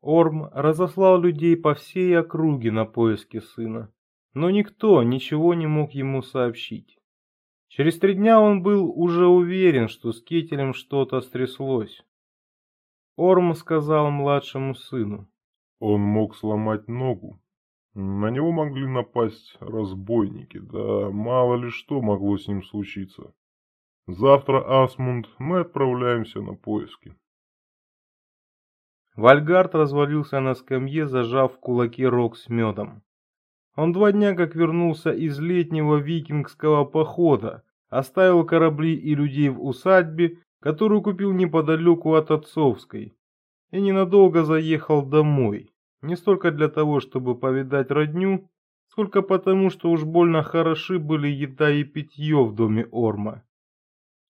Орм разослал людей по всей округе на поиски сына, но никто ничего не мог ему сообщить. Через три дня он был уже уверен, что с Кетелем что-то стряслось. Орм сказал младшему сыну. Он мог сломать ногу. На него могли напасть разбойники, да мало ли что могло с ним случиться. Завтра, Асмунд, мы отправляемся на поиски. Вальгард развалился на скамье, зажав в кулаке рог с медом. Он два дня как вернулся из летнего викингского похода, оставил корабли и людей в усадьбе, которую купил неподалеку от Отцовской, и ненадолго заехал домой, не столько для того, чтобы повидать родню, сколько потому, что уж больно хороши были еда и питье в доме Орма.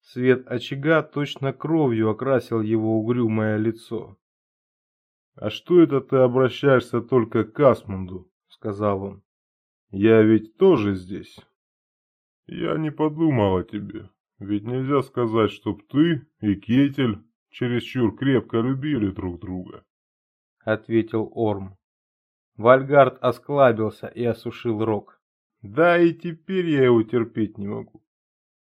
Свет очага точно кровью окрасил его угрюмое лицо. «А что это ты обращаешься только к Асмунду?» — сказал он. «Я ведь тоже здесь». «Я не подумал о тебе, ведь нельзя сказать, чтоб ты и Кетель чересчур крепко любили друг друга», — ответил Орм. Вальгард осклабился и осушил рог. «Да и теперь я его терпеть не могу.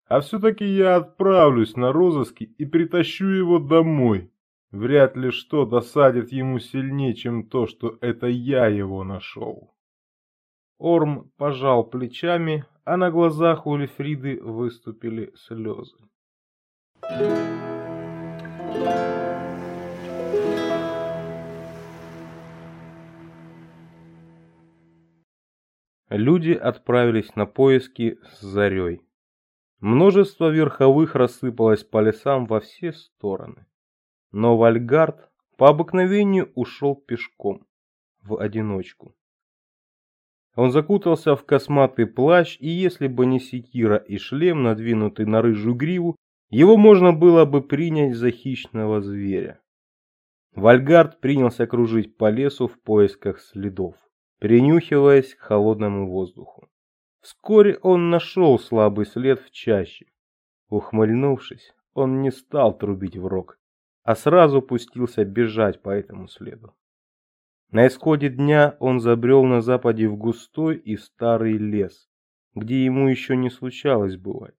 А все-таки я отправлюсь на розыски и притащу его домой. Вряд ли что досадит ему сильнее, чем то, что это я его нашел». Орм пожал плечами, а на глазах у Лефриды выступили слезы. Люди отправились на поиски с зарей. Множество верховых рассыпалось по лесам во все стороны. Но Вальгард по обыкновению ушел пешком, в одиночку. Он закутался в косматый плащ, и если бы не секира и шлем, надвинутый на рыжую гриву, его можно было бы принять за хищного зверя. Вальгард принялся кружить по лесу в поисках следов, принюхиваясь к холодному воздуху. Вскоре он нашел слабый след в чаще. Ухмыльнувшись, он не стал трубить в рог, а сразу пустился бежать по этому следу. На исходе дня он забрел на западе в густой и старый лес, где ему еще не случалось бывать.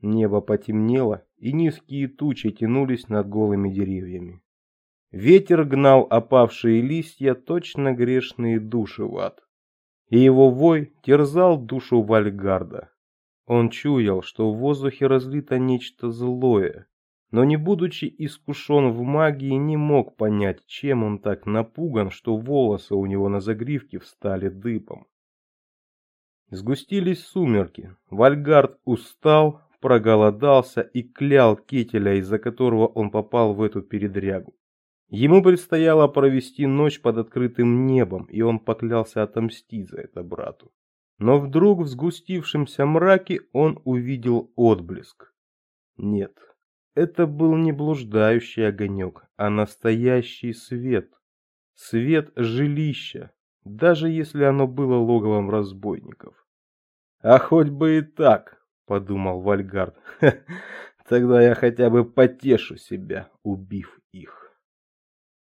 Небо потемнело, и низкие тучи тянулись над голыми деревьями. Ветер гнал опавшие листья, точно грешные души в ад. И его вой терзал душу Вальгарда. Он чуял, что в воздухе разлито нечто злое, но не будучи искушен в магии, не мог понять, чем он так напуган, что волосы у него на загривке встали дыбом. Сгустились сумерки. Вальгард устал, проголодался и клял Кетеля, из-за которого он попал в эту передрягу. Ему предстояло провести ночь под открытым небом, и он поклялся отомстить за это брату. Но вдруг в сгустившемся мраке он увидел отблеск. Нет, это был не блуждающий огонек, а настоящий свет. Свет жилища, даже если оно было логовом разбойников. «А хоть бы и так», — подумал Вальгард, — «тогда я хотя бы потешу себя, убив их».